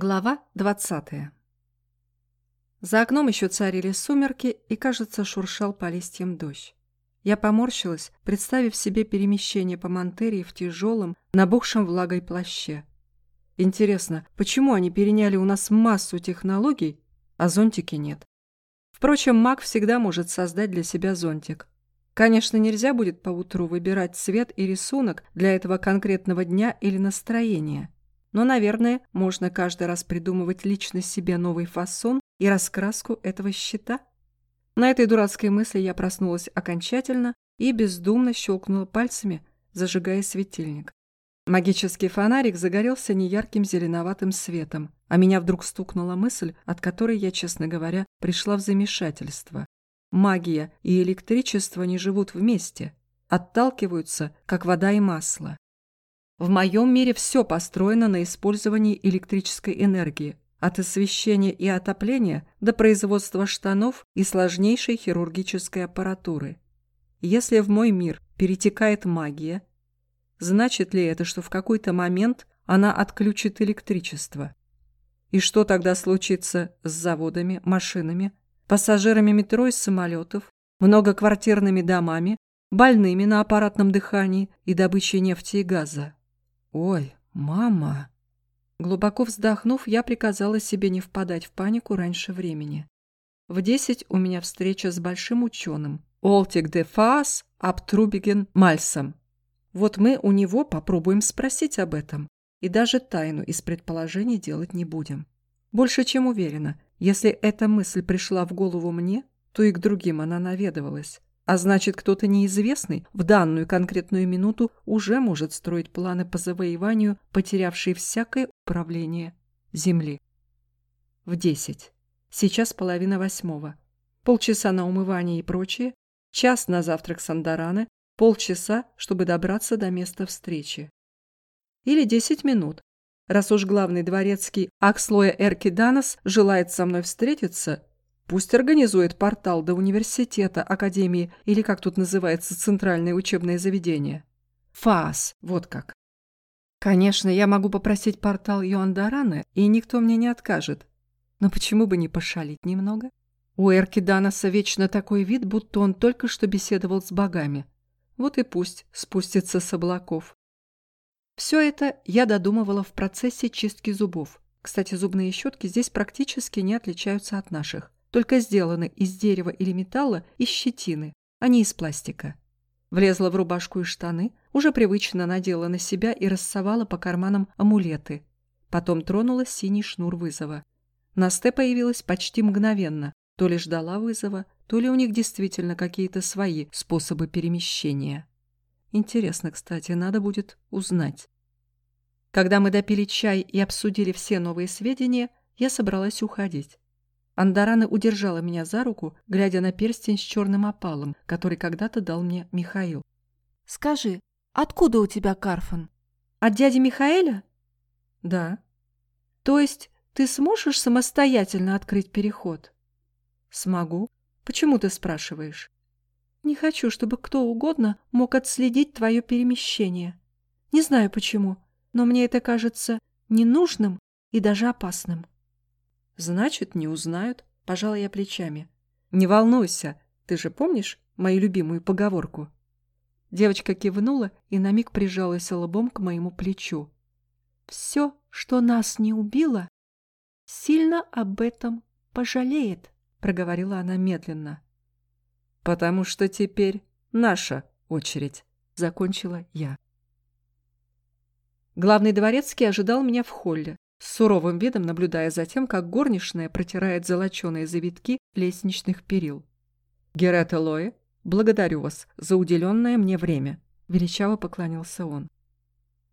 Глава 20. За окном еще царили сумерки, и, кажется, шуршал по листьям дождь. Я поморщилась, представив себе перемещение по Монтерии в тяжелом, набухшем влагой плаще. Интересно, почему они переняли у нас массу технологий, а зонтики нет? Впрочем, маг всегда может создать для себя зонтик. Конечно, нельзя будет поутру выбирать цвет и рисунок для этого конкретного дня или настроения – но, наверное, можно каждый раз придумывать лично себе новый фасон и раскраску этого щита. На этой дурацкой мысли я проснулась окончательно и бездумно щелкнула пальцами, зажигая светильник. Магический фонарик загорелся неярким зеленоватым светом, а меня вдруг стукнула мысль, от которой я, честно говоря, пришла в замешательство. Магия и электричество не живут вместе, отталкиваются, как вода и масло. В моем мире все построено на использовании электрической энергии, от освещения и отопления до производства штанов и сложнейшей хирургической аппаратуры. Если в мой мир перетекает магия, значит ли это, что в какой-то момент она отключит электричество? И что тогда случится с заводами, машинами, пассажирами метро и самолетов, многоквартирными домами, больными на аппаратном дыхании и добычей нефти и газа? «Ой, мама!» Глубоко вздохнув, я приказала себе не впадать в панику раньше времени. В десять у меня встреча с большим ученым, Олтик де Фаас Абтрубиген Мальсом. Вот мы у него попробуем спросить об этом, и даже тайну из предположений делать не будем. Больше чем уверена, если эта мысль пришла в голову мне, то и к другим она наведывалась. А значит, кто-то неизвестный в данную конкретную минуту уже может строить планы по завоеванию, потерявшей всякое управление Земли. В десять. Сейчас половина восьмого. Полчаса на умывание и прочее, час на завтрак Сандараны, полчаса, чтобы добраться до места встречи. Или десять минут. Раз уж главный дворецкий Акслоя Эркиданос желает со мной встретиться, Пусть организует портал до университета, академии или как тут называется центральное учебное заведение. ФАС, вот как. Конечно, я могу попросить портал Йоандарана, и никто мне не откажет. Но почему бы не пошалить немного? У Эркиданоса вечно такой вид, будто он только что беседовал с богами. Вот и пусть спустится с облаков. Все это я додумывала в процессе чистки зубов. Кстати, зубные щетки здесь практически не отличаются от наших только сделаны из дерева или металла и щетины, а не из пластика. Влезла в рубашку и штаны, уже привычно надела на себя и рассовала по карманам амулеты. Потом тронула синий шнур вызова. Насте появилась почти мгновенно. То ли ждала вызова, то ли у них действительно какие-то свои способы перемещения. Интересно, кстати, надо будет узнать. Когда мы допили чай и обсудили все новые сведения, я собралась уходить. Андарана удержала меня за руку, глядя на перстень с черным опалом, который когда-то дал мне Михаил. «Скажи, откуда у тебя Карфан?» «От дяди Михаэля?» «Да». «То есть ты сможешь самостоятельно открыть переход?» «Смогу. Почему ты спрашиваешь?» «Не хочу, чтобы кто угодно мог отследить твое перемещение. Не знаю почему, но мне это кажется ненужным и даже опасным». Значит, не узнают. Пожала я плечами. Не волнуйся, ты же помнишь мою любимую поговорку? Девочка кивнула и на миг прижалась лбом к моему плечу. Все, что нас не убило, сильно об этом пожалеет, проговорила она медленно. Потому что теперь наша очередь, закончила я. Главный дворецкий ожидал меня в холле, с суровым видом наблюдая за тем, как горничная протирает золоченые завитки лестничных перил. «Герета Лои, благодарю вас за уделенное мне время», — величаво поклонился он.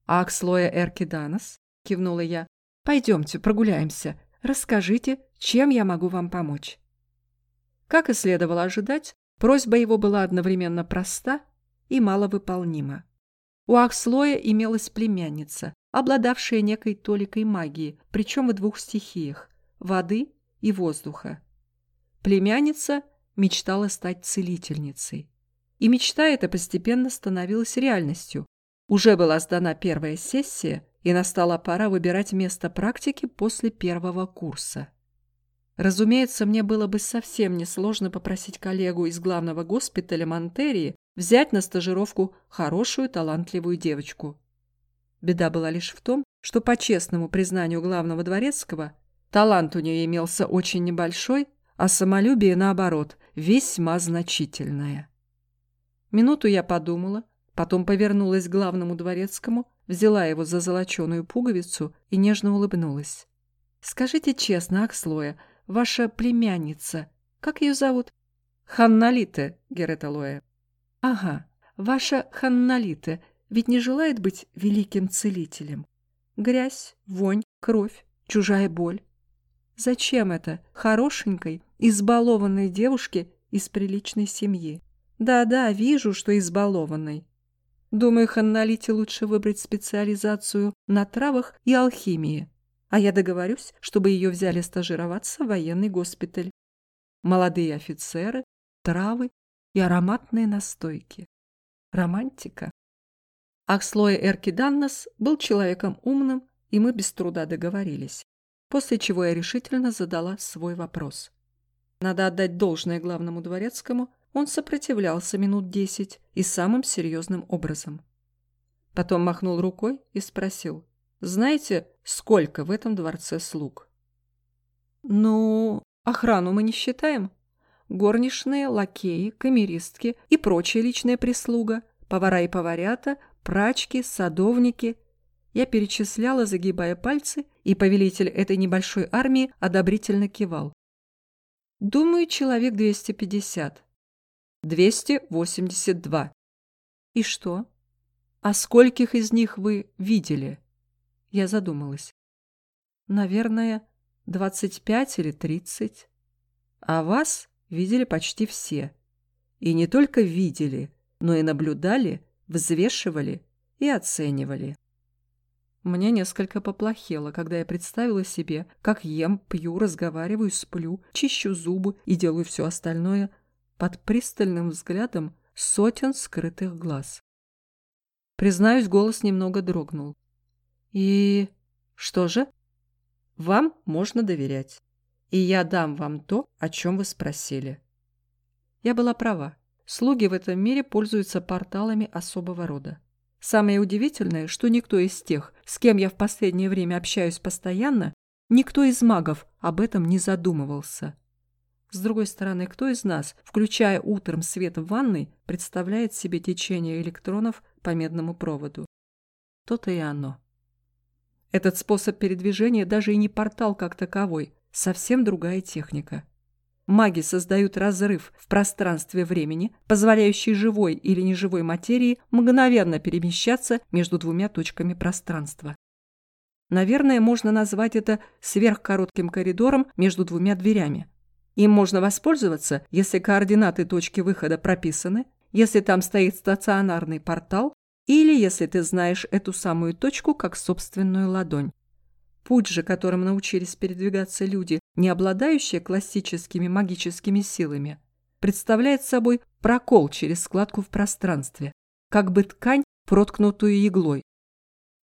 «Акс Лоя Эркиданос», — кивнула я, — «пойдемте, прогуляемся, расскажите, чем я могу вам помочь». Как и следовало ожидать, просьба его была одновременно проста и маловыполнима. У Акслоя имелась племянница, обладавшая некой толикой магии, причем в двух стихиях – воды и воздуха. Племянница мечтала стать целительницей. И мечта эта постепенно становилась реальностью. Уже была сдана первая сессия, и настала пора выбирать место практики после первого курса. Разумеется, мне было бы совсем несложно попросить коллегу из главного госпиталя Монтерии взять на стажировку хорошую талантливую девочку. Беда была лишь в том, что по честному признанию главного дворецкого, талант у нее имелся очень небольшой, а самолюбие, наоборот, весьма значительное. Минуту я подумала, потом повернулась к главному дворецкому, взяла его за золоченую пуговицу и нежно улыбнулась. «Скажите честно, Акслоя, ваша племянница, как ее зовут?» «Ханналите, Гереталоя». «Ага, ваша Ханналите ведь не желает быть великим целителем? Грязь, вонь, кровь, чужая боль. Зачем это хорошенькой, избалованной девушке из приличной семьи? Да-да, вижу, что избалованной. Думаю, Ханналите лучше выбрать специализацию на травах и алхимии. А я договорюсь, чтобы ее взяли стажироваться в военный госпиталь. Молодые офицеры, травы и ароматные настойки. Романтика. Ахслоя Эркиданнас был человеком умным, и мы без труда договорились. После чего я решительно задала свой вопрос. Надо отдать должное главному дворецкому, он сопротивлялся минут десять и самым серьезным образом. Потом махнул рукой и спросил, «Знаете, сколько в этом дворце слуг?» «Ну, охрану мы не считаем. Горничные, лакеи, камеристки и прочая личная прислуга, повара и поварята, прачки, садовники. Я перечисляла, загибая пальцы, и повелитель этой небольшой армии одобрительно кивал. Думаю, человек 250. 282. И что? А скольких из них вы видели? Я задумалась. Наверное, 25 или 30. А вас видели почти все. И не только видели, но и наблюдали взвешивали и оценивали. Мне несколько поплохело, когда я представила себе, как ем, пью, разговариваю, сплю, чищу зубы и делаю все остальное под пристальным взглядом сотен скрытых глаз. Признаюсь, голос немного дрогнул. И что же? Вам можно доверять. И я дам вам то, о чем вы спросили. Я была права. Слуги в этом мире пользуются порталами особого рода. Самое удивительное, что никто из тех, с кем я в последнее время общаюсь постоянно, никто из магов об этом не задумывался. С другой стороны, кто из нас, включая утром свет в ванной, представляет себе течение электронов по медному проводу? То-то и оно. Этот способ передвижения даже и не портал как таковой, совсем другая техника. Маги создают разрыв в пространстве времени, позволяющий живой или неживой материи мгновенно перемещаться между двумя точками пространства. Наверное, можно назвать это сверхкоротким коридором между двумя дверями. Им можно воспользоваться, если координаты точки выхода прописаны, если там стоит стационарный портал или если ты знаешь эту самую точку как собственную ладонь. Путь же, которым научились передвигаться люди, не обладающие классическими магическими силами, представляет собой прокол через складку в пространстве, как бы ткань, проткнутую иглой.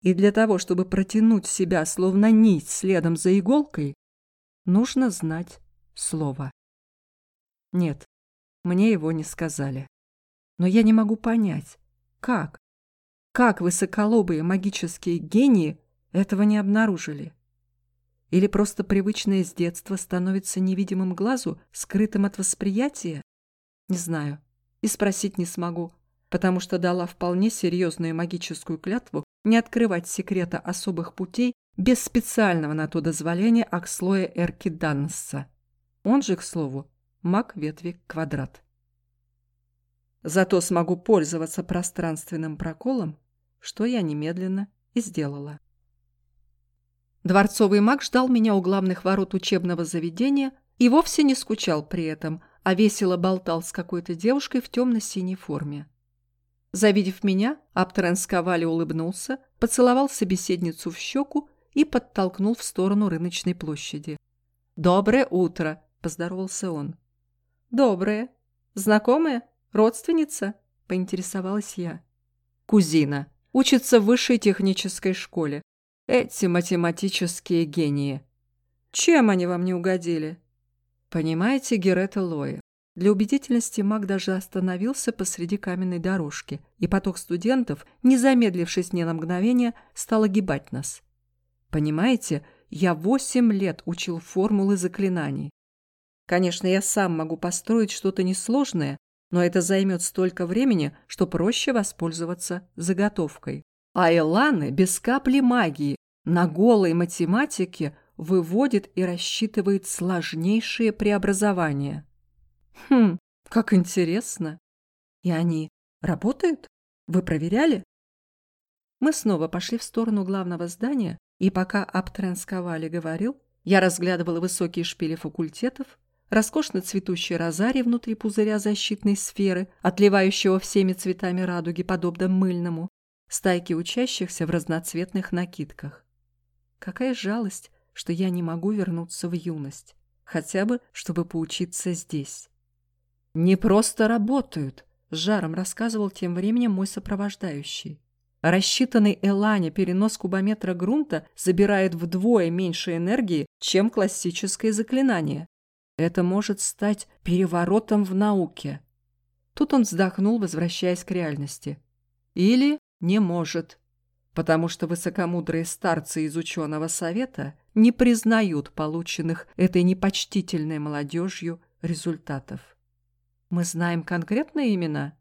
И для того, чтобы протянуть себя словно нить следом за иголкой, нужно знать слово. Нет, мне его не сказали. Но я не могу понять, как? Как высоколобые магические гении этого не обнаружили. Или просто привычное с детства становится невидимым глазу, скрытым от восприятия? Не знаю. И спросить не смогу, потому что дала вполне серьезную магическую клятву не открывать секрета особых путей без специального на то дозволения Акслоя Эркиданнса. Он же, к слову, маг ветви квадрат. Зато смогу пользоваться пространственным проколом, что я немедленно и сделала. Дворцовый маг ждал меня у главных ворот учебного заведения и вовсе не скучал при этом, а весело болтал с какой-то девушкой в темно-синей форме. Завидев меня, Аптерен Скавали улыбнулся, поцеловал собеседницу в щеку и подтолкнул в сторону рыночной площади. «Доброе утро!» – поздоровался он. «Доброе. Знакомая? Родственница?» – поинтересовалась я. «Кузина. Учится в высшей технической школе. Эти математические гении. Чем они вам не угодили? Понимаете, Герета Лои, для убедительности маг даже остановился посреди каменной дорожки, и поток студентов, не замедлившись ни на мгновение, стал огибать нас. Понимаете, я восемь лет учил формулы заклинаний. Конечно, я сам могу построить что-то несложное, но это займет столько времени, что проще воспользоваться заготовкой. А Эланы без капли магии на голой математике выводит и рассчитывает сложнейшие преобразования. Хм, как интересно. И они работают? Вы проверяли? Мы снова пошли в сторону главного здания, и пока Аптренсковали говорил, я разглядывала высокие шпили факультетов, роскошно цветущий розарий внутри пузыря защитной сферы, отливающего всеми цветами радуги, подобно мыльному, стайки учащихся в разноцветных накидках. Какая жалость, что я не могу вернуться в юность, хотя бы, чтобы поучиться здесь. «Не просто работают», — с жаром рассказывал тем временем мой сопровождающий. Рассчитанный Элане перенос кубометра грунта забирает вдвое меньше энергии, чем классическое заклинание. Это может стать переворотом в науке. Тут он вздохнул, возвращаясь к реальности. Или не может, потому что высокомудрые старцы из ученого совета не признают полученных этой непочтительной молодежью результатов. Мы знаем конкретные имена?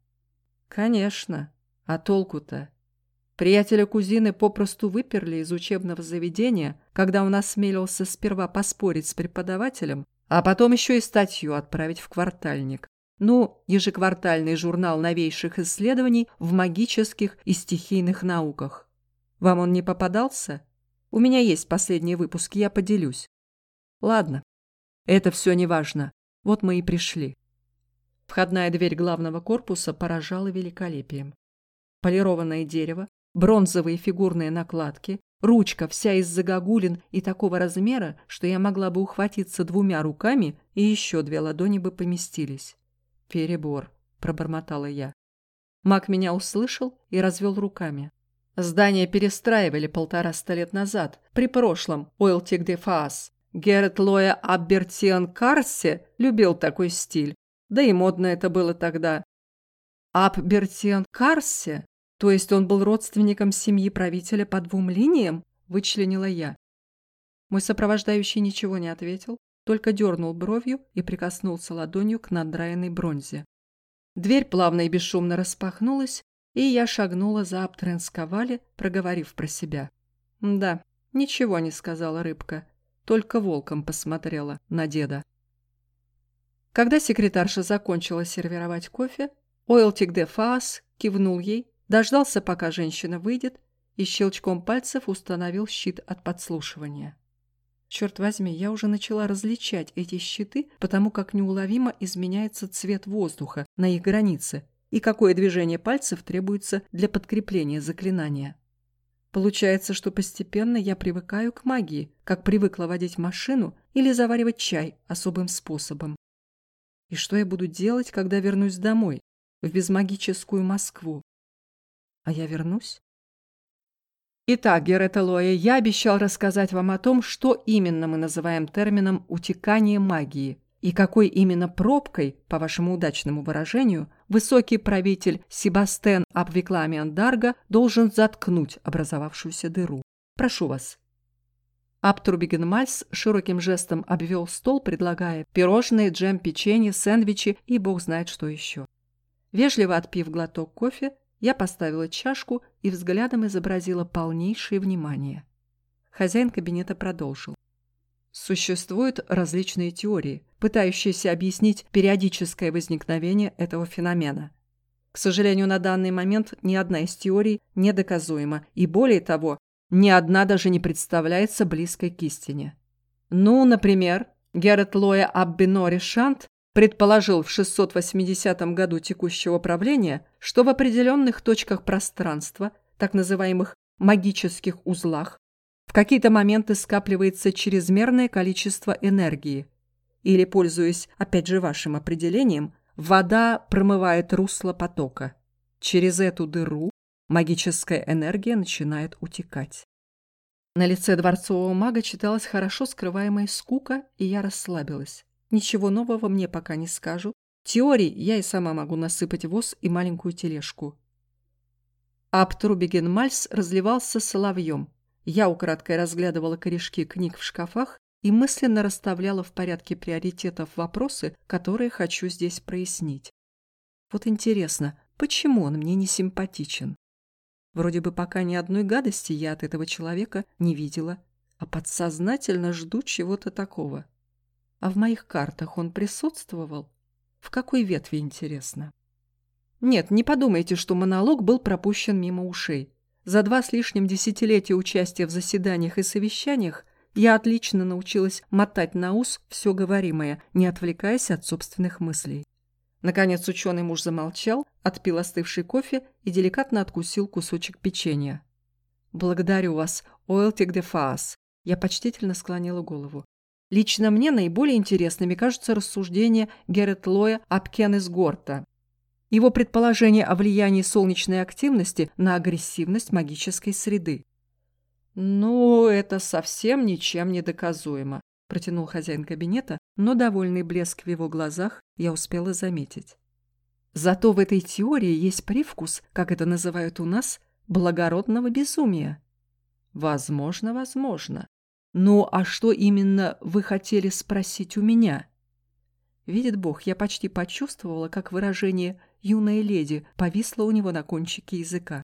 Конечно. А толку-то? Приятеля кузины попросту выперли из учебного заведения, когда он осмелился сперва поспорить с преподавателем, а потом еще и статью отправить в квартальник. Ну, ежеквартальный журнал новейших исследований в магических и стихийных науках. Вам он не попадался? У меня есть последние выпуски, я поделюсь. Ладно, это все не важно. Вот мы и пришли. Входная дверь главного корпуса поражала великолепием. Полированное дерево, бронзовые фигурные накладки, Ручка вся из загогулин и такого размера, что я могла бы ухватиться двумя руками, и еще две ладони бы поместились. «Перебор», — пробормотала я. Маг меня услышал и развел руками. Здание перестраивали полтораста лет назад, при прошлом Ойлтик де Фаас. Герет Лоя Аббертиан Карсе любил такой стиль, да и модно это было тогда. Аббертиан Карсе то есть он был родственником семьи правителя по двум линиям? Вычленила я. Мой сопровождающий ничего не ответил, только дернул бровью и прикоснулся ладонью к надраенной бронзе. Дверь плавно и бесшумно распахнулась, и я шагнула за Аптренсковали, проговорив про себя. Да, ничего не сказала рыбка, только волком посмотрела на деда. Когда секретарша закончила сервировать кофе, Ойлтик де Фаас кивнул ей Дождался, пока женщина выйдет, и щелчком пальцев установил щит от подслушивания. Черт возьми, я уже начала различать эти щиты, потому как неуловимо изменяется цвет воздуха на их границе и какое движение пальцев требуется для подкрепления заклинания. Получается, что постепенно я привыкаю к магии, как привыкла водить машину или заваривать чай особым способом. И что я буду делать, когда вернусь домой, в безмагическую Москву? А я вернусь? Итак, Герета Лоя, я обещал рассказать вам о том, что именно мы называем термином «утекание магии» и какой именно пробкой, по вашему удачному выражению, высокий правитель Себастен Абвикламиан Дарга должен заткнуть образовавшуюся дыру. Прошу вас. Аптурбиген Мальс широким жестом обвел стол, предлагая пирожные, джем, печенье, сэндвичи и бог знает что еще. Вежливо отпив глоток кофе, я поставила чашку и взглядом изобразила полнейшее внимание. Хозяин кабинета продолжил. Существуют различные теории, пытающиеся объяснить периодическое возникновение этого феномена. К сожалению, на данный момент ни одна из теорий не доказуема, и более того, ни одна даже не представляется близкой к истине. Ну, например, Герет Лоя Аббинори Шант предположил в 680 году текущего правления, что в определенных точках пространства, так называемых магических узлах, в какие-то моменты скапливается чрезмерное количество энергии. Или, пользуясь опять же вашим определением, вода промывает русло потока. Через эту дыру магическая энергия начинает утекать. На лице дворцового мага читалась хорошо скрываемая скука, и я расслабилась. Ничего нового мне пока не скажу. Теорий я и сама могу насыпать воз и маленькую тележку. Аптрубиген Мальс разливался соловьем. Я украдкой разглядывала корешки книг в шкафах и мысленно расставляла в порядке приоритетов вопросы, которые хочу здесь прояснить. Вот интересно, почему он мне не симпатичен? Вроде бы пока ни одной гадости я от этого человека не видела, а подсознательно жду чего-то такого. А в моих картах он присутствовал? В какой ветви, интересно? Нет, не подумайте, что монолог был пропущен мимо ушей. За два с лишним десятилетия участия в заседаниях и совещаниях я отлично научилась мотать на ус все говоримое, не отвлекаясь от собственных мыслей. Наконец ученый муж замолчал, отпил остывший кофе и деликатно откусил кусочек печенья. «Благодарю вас, Оэлтик де Фаас». Я почтительно склонила голову. Лично мне наиболее интересными кажутся рассуждения Герет Лоя об Кеннес Горта. Его предположение о влиянии солнечной активности на агрессивность магической среды. «Ну, это совсем ничем не доказуемо протянул хозяин кабинета, но довольный блеск в его глазах я успела заметить. Зато в этой теории есть привкус, как это называют у нас, благородного безумия. Возможно, возможно. Ну, а что именно вы хотели спросить у меня? Видит Бог, я почти почувствовала, как выражение «юная леди» повисло у него на кончике языка.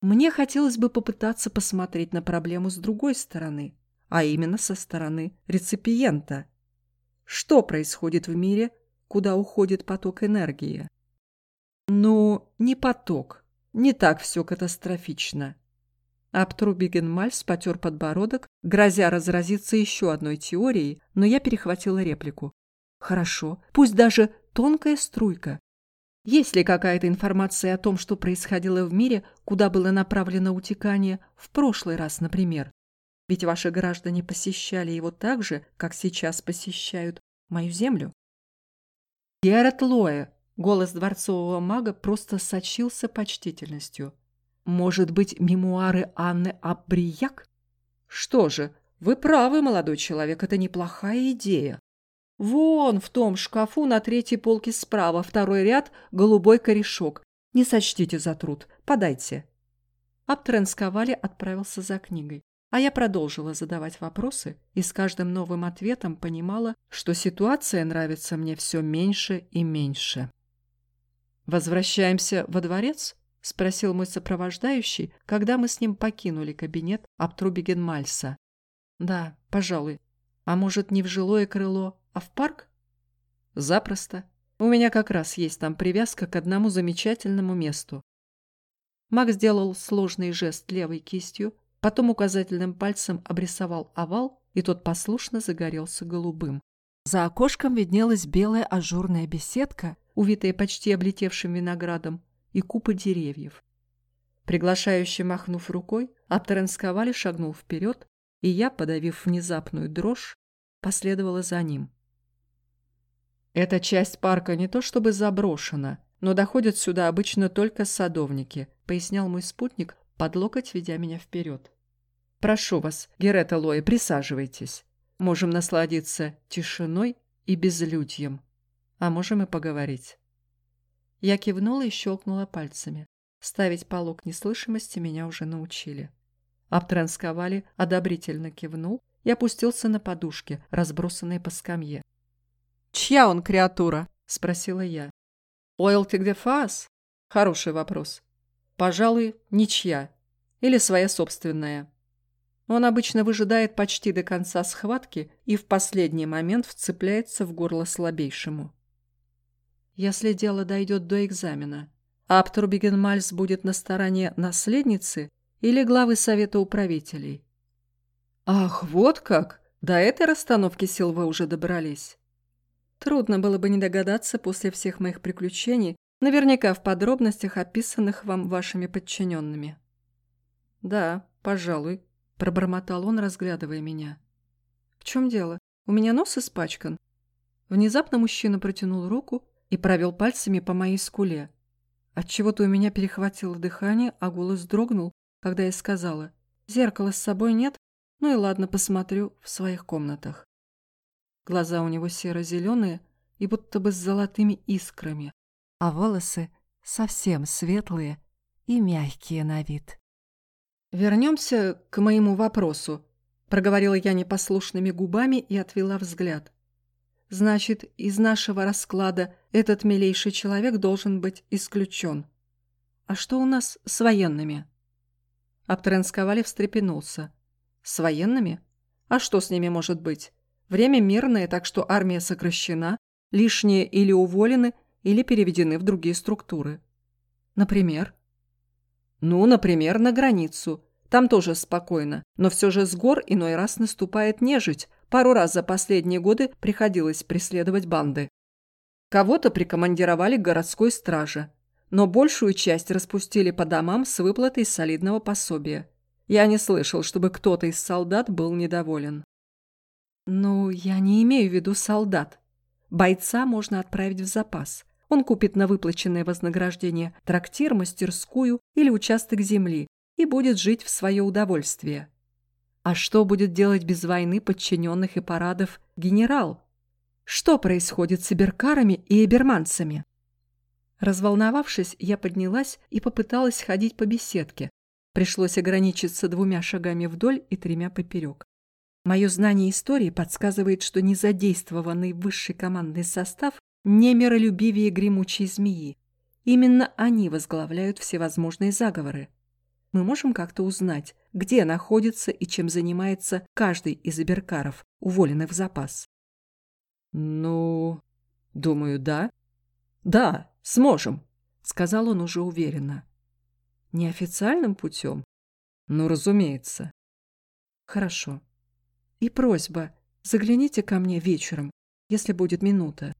Мне хотелось бы попытаться посмотреть на проблему с другой стороны, а именно со стороны реципиента. Что происходит в мире, куда уходит поток энергии? Ну, не поток. Не так все катастрофично. Аптрубиген-Мальс потер подбородок, грозя разразиться еще одной теорией, но я перехватила реплику. Хорошо, пусть даже тонкая струйка. Есть ли какая-то информация о том, что происходило в мире, куда было направлено утекание, в прошлый раз, например? Ведь ваши граждане посещали его так же, как сейчас посещают мою землю. Герат Лоэ, голос дворцового мага просто сочился почтительностью. Может быть, мемуары Анны Абрияк? Что же, вы правы, молодой человек, это неплохая идея. Вон в том шкафу на третьей полке справа, второй ряд, голубой корешок. Не сочтите за труд, подайте. Аптренсковали отправился за книгой. А я продолжила задавать вопросы и с каждым новым ответом понимала, что ситуация нравится мне все меньше и меньше. «Возвращаемся во дворец?» – спросил мой сопровождающий, когда мы с ним покинули кабинет Аптрубиген-Мальса. «Да, пожалуй. А может, не в жилое крыло, а в парк?» «Запросто. У меня как раз есть там привязка к одному замечательному месту». Мак сделал сложный жест левой кистью, Потом указательным пальцем обрисовал овал, и тот послушно загорелся голубым. За окошком виднелась белая ажурная беседка, увитая почти облетевшим виноградом, и купа деревьев. Приглашающе махнув рукой, Аптеренсковали шагнул вперед, и я, подавив внезапную дрожь, последовала за ним. Эта часть парка не то чтобы заброшена, но доходят сюда обычно только садовники, пояснял мой спутник, под локоть ведя меня вперед. «Прошу вас, Герета Лои, присаживайтесь. Можем насладиться тишиной и безлюдьем, а можем и поговорить». Я кивнула и щелкнула пальцами. Ставить полог неслышимости меня уже научили. Обтрансковали, одобрительно кивнул и опустился на подушки, разбросанные по скамье. «Чья он креатура?» – спросила я. «Ойл Тигдефас?» Хороший вопрос. Пожалуй, ничья. Или своя собственная. Он обычно выжидает почти до конца схватки и в последний момент вцепляется в горло слабейшему. Если дело дойдет до экзамена, Аптрубиген Мальс будет на стороне наследницы или главы Совета управителей? Ах, вот как! До этой расстановки сил вы уже добрались. Трудно было бы не догадаться после всех моих приключений, Наверняка в подробностях, описанных вам вашими подчиненными. «Да, пожалуй», – пробормотал он, разглядывая меня. «В чем дело? У меня нос испачкан?» Внезапно мужчина протянул руку и провел пальцами по моей скуле. Отчего-то у меня перехватило дыхание, а голос дрогнул, когда я сказала Зеркала с собой нет? Ну и ладно, посмотрю в своих комнатах. Глаза у него серо-зеленые и будто бы с золотыми искрами, а волосы совсем светлые и мягкие на вид. «Вернемся к моему вопросу», — проговорила я непослушными губами и отвела взгляд. «Значит, из нашего расклада этот милейший человек должен быть исключен. А что у нас с военными?» Абтренсковали встрепенулся. «С военными? А что с ними может быть? Время мирное, так что армия сокращена, лишние или уволены, или переведены в другие структуры. Например? Ну, например, на границу. Там тоже спокойно, но все же с гор иной раз наступает нежить. Пару раз за последние годы приходилось преследовать банды. Кого-то прикомандировали к городской страже, но большую часть распустили по домам с выплатой солидного пособия. Я не слышал, чтобы кто-то из солдат был недоволен. «Ну, я не имею в виду солдат. Бойца можно отправить в запас. Он купит на выплаченное вознаграждение трактир, мастерскую или участок земли и будет жить в свое удовольствие. А что будет делать без войны подчиненных и парадов генерал? Что происходит с эберкарами и эберманцами? Разволновавшись, я поднялась и попыталась ходить по беседке. Пришлось ограничиться двумя шагами вдоль и тремя поперек. Мое знание истории подсказывает, что незадействованный высший командный состав не миролюбивее гремучей змеи. Именно они возглавляют всевозможные заговоры. Мы можем как-то узнать, где находится и чем занимается каждый из аберкаров, уволенных в запас. «Ну, думаю, да». «Да, сможем», — сказал он уже уверенно. «Неофициальным путем?» «Ну, разумеется». «Хорошо. И просьба, загляните ко мне вечером, если будет минута.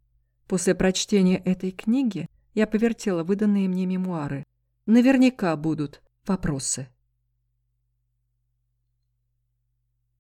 После прочтения этой книги я повертела выданные мне мемуары. Наверняка будут вопросы.